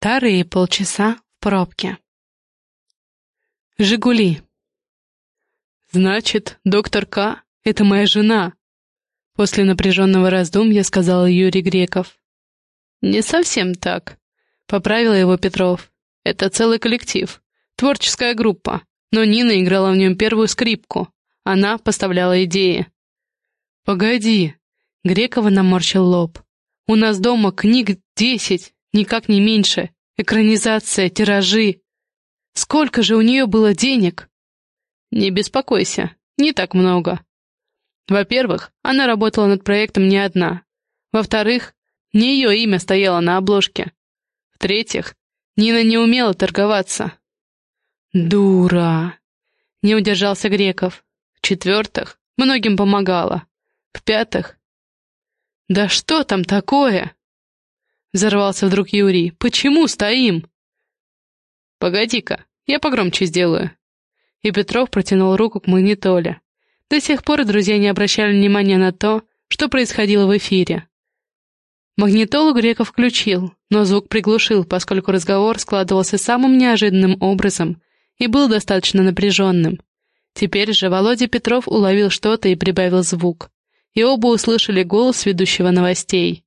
Вторые полчаса в пробке. «Жигули». «Значит, доктор К. — это моя жена», — после напряженного раздумья сказал Юрий Греков. «Не совсем так», — поправил его Петров. «Это целый коллектив, творческая группа, но Нина играла в нем первую скрипку, она поставляла идеи». «Погоди», — Грекова наморщил лоб. «У нас дома книг десять, Никак не меньше. Экранизация, тиражи. Сколько же у нее было денег? Не беспокойся, не так много. Во-первых, она работала над проектом не одна. Во-вторых, не ее имя стояло на обложке. В-третьих, Нина не умела торговаться. Дура! Не удержался Греков. В-четвертых, многим помогала. В-пятых, да что там такое? Взорвался вдруг Юрий. «Почему стоим?» «Погоди-ка, я погромче сделаю». И Петров протянул руку к магнитоле. До сих пор друзья не обращали внимания на то, что происходило в эфире. Магнитолу Греков включил, но звук приглушил, поскольку разговор складывался самым неожиданным образом и был достаточно напряженным. Теперь же Володя Петров уловил что-то и прибавил звук, и оба услышали голос ведущего новостей.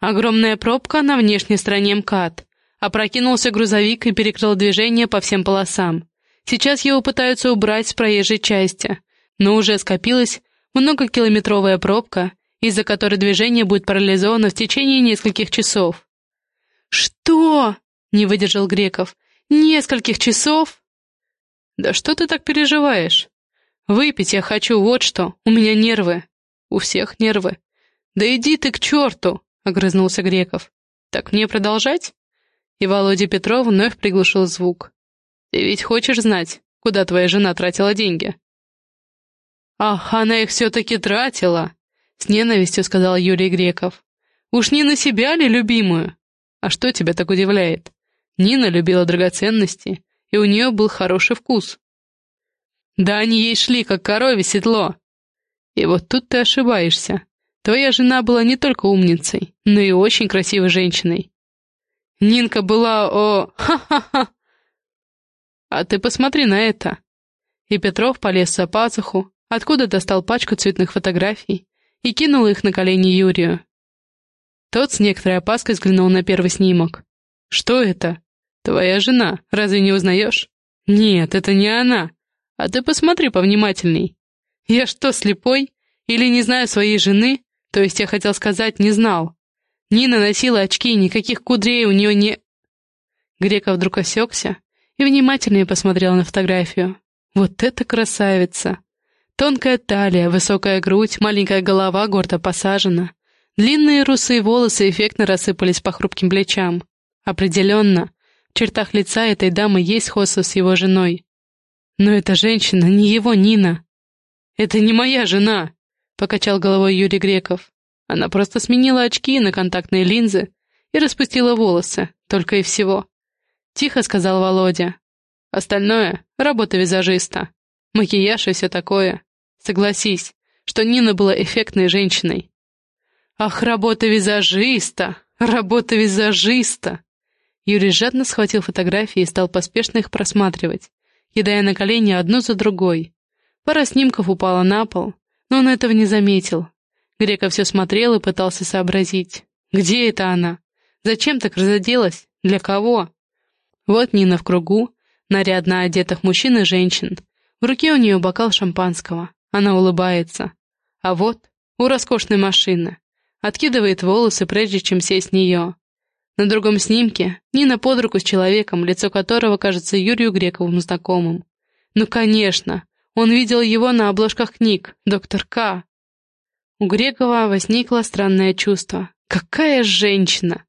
Огромная пробка на внешней стороне МКАД. Опрокинулся грузовик и перекрыл движение по всем полосам. Сейчас его пытаются убрать с проезжей части, но уже скопилась многокилометровая пробка, из-за которой движение будет парализовано в течение нескольких часов. «Что?» — не выдержал Греков. «Нескольких часов?» «Да что ты так переживаешь? Выпить я хочу, вот что, у меня нервы. У всех нервы. Да иди ты к черту!» — огрызнулся Греков. «Так мне продолжать?» И Володя Петров вновь приглушил звук. «Ты ведь хочешь знать, куда твоя жена тратила деньги?» «Ах, она их все-таки тратила!» — с ненавистью сказал Юрий Греков. «Уж не на себя ли, любимую? А что тебя так удивляет? Нина любила драгоценности, и у нее был хороший вкус. Да они ей шли, как корове седло. И вот тут ты ошибаешься. Твоя жена была не только умницей, но и очень красивой женщиной. Нинка была, о, ха-ха-ха. А ты посмотри на это. И Петров полез за пазуху, откуда достал пачку цветных фотографий и кинул их на колени Юрию. Тот с некоторой опаской взглянул на первый снимок. «Что это? Твоя жена, разве не узнаешь?» «Нет, это не она. А ты посмотри повнимательней. Я что, слепой? Или не знаю своей жены? То есть я хотел сказать, не знал. Нина носила очки, никаких кудрей у нее не... Греков вдруг осекся и внимательнее посмотрел на фотографию. Вот это красавица! Тонкая талия, высокая грудь, маленькая голова гордо посажена. Длинные русые волосы эффектно рассыпались по хрупким плечам. Определенно, в чертах лица этой дамы есть сходство с его женой. Но эта женщина не его Нина. Это не моя жена покачал головой Юрий Греков. Она просто сменила очки на контактные линзы и распустила волосы, только и всего. Тихо сказал Володя. Остальное — работа визажиста. Макияж и все такое. Согласись, что Нина была эффектной женщиной. Ах, работа визажиста! Работа визажиста! Юрий жадно схватил фотографии и стал поспешно их просматривать, кидая на колени одну за другой. Пара снимков упала на пол, но он этого не заметил. Грека все смотрел и пытался сообразить. Где это она? Зачем так разоделась? Для кого? Вот Нина в кругу, нарядно одетых мужчин и женщин. В руке у нее бокал шампанского. Она улыбается. А вот у роскошной машины. Откидывает волосы, прежде чем сесть в нее. На другом снимке Нина под руку с человеком, лицо которого кажется Юрию Грековым знакомым. Ну, конечно, он видел его на обложках книг, доктор К. У Грекова возникло странное чувство. Какая женщина!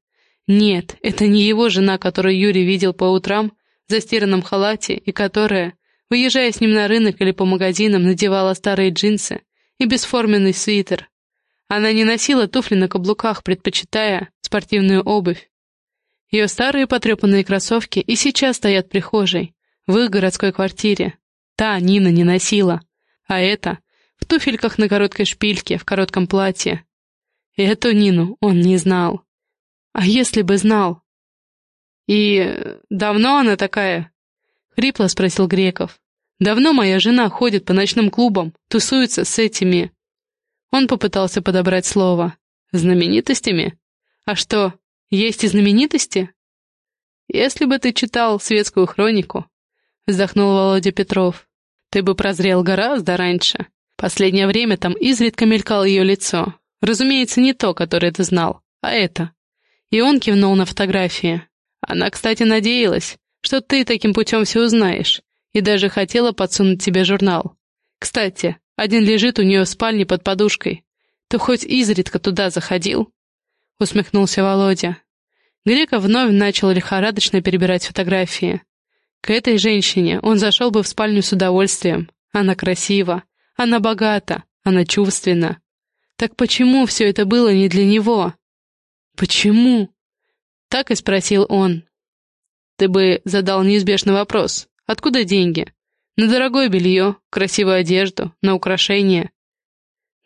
Нет, это не его жена, которую Юрий видел по утрам в застиранном халате и которая, выезжая с ним на рынок или по магазинам, надевала старые джинсы и бесформенный свитер. Она не носила туфли на каблуках, предпочитая спортивную обувь. Ее старые потрепанные кроссовки и сейчас стоят в прихожей, в их городской квартире, Та Нина не носила. А это в туфельках на короткой шпильке, в коротком платье. Эту Нину он не знал. А если бы знал? И давно она такая?» — хрипло спросил Греков. «Давно моя жена ходит по ночным клубам, тусуется с этими...» Он попытался подобрать слово. «Знаменитостями? А что, есть и знаменитости?» «Если бы ты читал светскую хронику», — вздохнул Володя Петров, «ты бы прозрел гораздо раньше. Последнее время там изредка мелькало ее лицо. Разумеется, не то, которое ты знал, а это». И он кивнул на фотографии. Она, кстати, надеялась, что ты таким путем все узнаешь, и даже хотела подсунуть тебе журнал. Кстати, один лежит у нее в спальне под подушкой. Ты хоть изредка туда заходил?» Усмехнулся Володя. Греков вновь начал лихорадочно перебирать фотографии. К этой женщине он зашел бы в спальню с удовольствием. Она красива, она богата, она чувственна. Так почему все это было не для него? Почему? Так и спросил он. Ты бы задал неизбежный вопрос. Откуда деньги? На дорогое белье, красивую одежду, на украшения.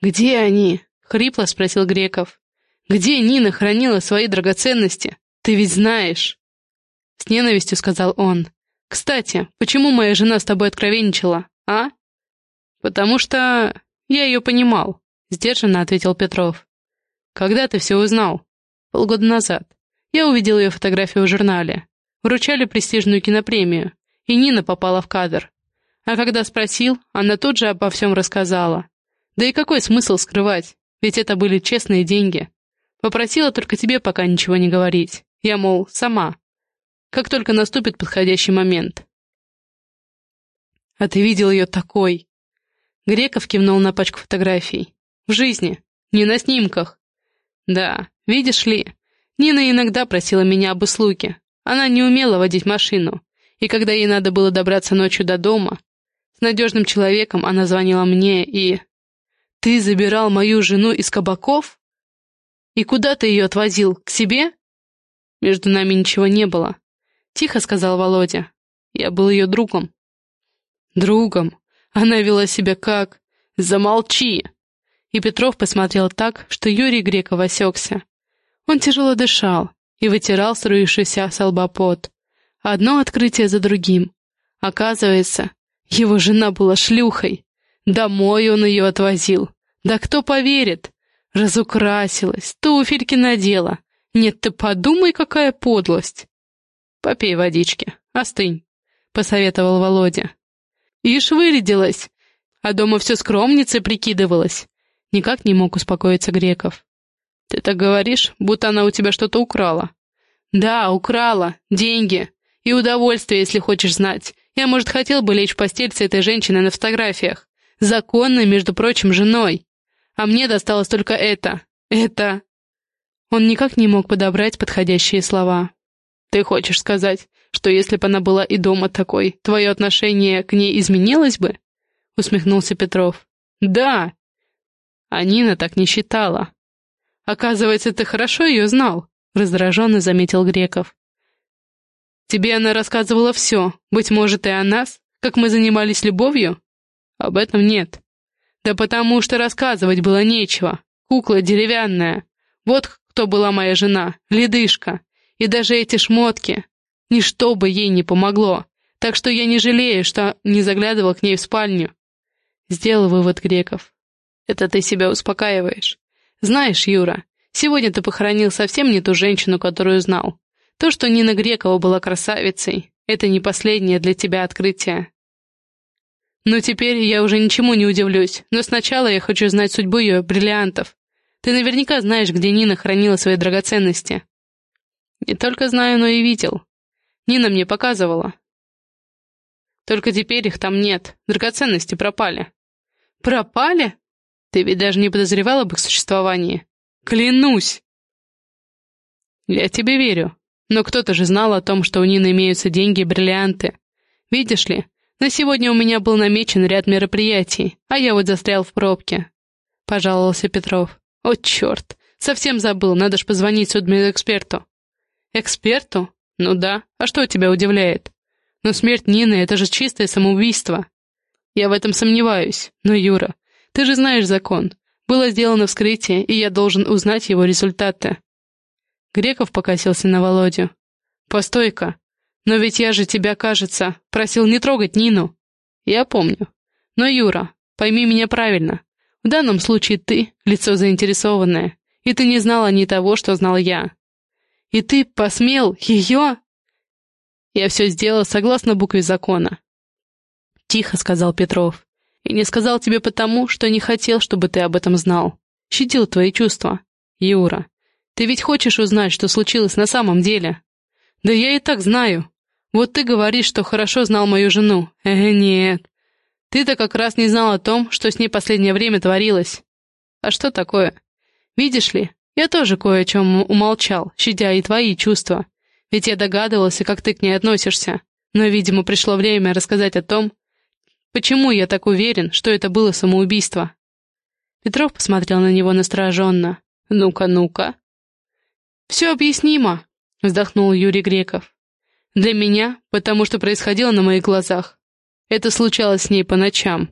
«Где они?» — хрипло спросил Греков. «Где Нина хранила свои драгоценности? Ты ведь знаешь!» С ненавистью сказал он. «Кстати, почему моя жена с тобой откровенничала, а?» «Потому что я ее понимал», — сдержанно ответил Петров. «Когда ты все узнал?» «Полгода назад. Я увидел ее фотографию в журнале. Вручали престижную кинопремию, и Нина попала в кадр. А когда спросил, она тут же обо всем рассказала. Да и какой смысл скрывать, ведь это были честные деньги. Попросила только тебе пока ничего не говорить. Я, мол, сама. Как только наступит подходящий момент. А ты видел ее такой? Греков кивнул на пачку фотографий. В жизни, не на снимках. Да, видишь ли, Нина иногда просила меня об услуге. Она не умела водить машину, и когда ей надо было добраться ночью до дома, с надежным человеком она звонила мне и... «Ты забирал мою жену из кабаков? И куда ты ее отвозил? К себе?» «Между нами ничего не было», — тихо сказал Володя. «Я был ее другом». «Другом? Она вела себя как...» «Замолчи!» И Петров посмотрел так, что Юрий Греков осекся. Он тяжело дышал и вытирал струившийся с. Одно открытие за другим. Оказывается, его жена была шлюхой. Домой он ее отвозил. Да кто поверит? Разукрасилась, туфельки надела. Нет, ты подумай, какая подлость. Попей водички, остынь, — посоветовал Володя. Ишь вырядилась, а дома все скромницей прикидывалась. Никак не мог успокоиться Греков. «Ты так говоришь, будто она у тебя что-то украла». «Да, украла. Деньги. И удовольствие, если хочешь знать. Я, может, хотел бы лечь в постель с этой женщиной на фотографиях. Законной, между прочим, женой. А мне досталось только это. Это...» Он никак не мог подобрать подходящие слова. «Ты хочешь сказать, что если бы она была и дома такой, твое отношение к ней изменилось бы?» — усмехнулся Петров. «Да!» А Нина так не считала. «Оказывается, ты хорошо ее знал», — раздраженно заметил Греков. «Тебе она рассказывала все, быть может, и о нас, как мы занимались любовью?» «Об этом нет». «Да потому что рассказывать было нечего. Кукла деревянная. Вот кто была моя жена, ледышка. И даже эти шмотки. Ничто бы ей не помогло. Так что я не жалею, что не заглядывал к ней в спальню». Сделал вывод Греков. «Это ты себя успокаиваешь. Знаешь, Юра, сегодня ты похоронил совсем не ту женщину, которую знал. То, что Нина Грекова была красавицей, это не последнее для тебя открытие. Ну, теперь я уже ничему не удивлюсь, но сначала я хочу знать судьбу ее бриллиантов. Ты наверняка знаешь, где Нина хранила свои драгоценности. Не только знаю, но и видел. Нина мне показывала. Только теперь их там нет, драгоценности пропали. Пропали? Ты ведь даже не подозревал об их существовании. Клянусь!» «Я тебе верю. Но кто-то же знал о том, что у Нины имеются деньги и бриллианты. Видишь ли, на сегодня у меня был намечен ряд мероприятий, а я вот застрял в пробке», — пожаловался Петров. «О, черт! Совсем забыл, надо ж позвонить судмедэксперту». «Эксперту? Ну да. А что тебя удивляет? Но смерть Нины — это же чистое самоубийство. Я в этом сомневаюсь. Но, Юра, ты же знаешь закон. Было сделано вскрытие, и я должен узнать его результаты». Греков покосился на Володю. Постой-ка. Но ведь я же тебя, кажется, просил не трогать Нину. Я помню. Но, Юра, пойми меня правильно. В данном случае ты — лицо заинтересованное, и ты не знала ни того, что знал я. И ты посмел ее? Я все сделал согласно букве закона. Тихо сказал Петров. И не сказал тебе потому, что не хотел, чтобы ты об этом знал. Щадил твои чувства. Юра, ты ведь хочешь узнать, что случилось на самом деле? Да я и так знаю. Вот ты говоришь, что хорошо знал мою жену. Э, нет. Ты-то как раз не знал о том, что с ней последнее время творилось. А что такое? Видишь ли, я тоже кое о чем умолчал, щадя и твои чувства. Ведь я догадывался, как ты к ней относишься. Но, видимо, пришло время рассказать о том, почему я так уверен, что это было самоубийство. Петров посмотрел на него настороженно. «Ну-ка, ну-ка». «Все объяснимо», — вздохнул Юрий Греков. «Для меня, потому что происходило на моих глазах. Это случалось с ней по ночам.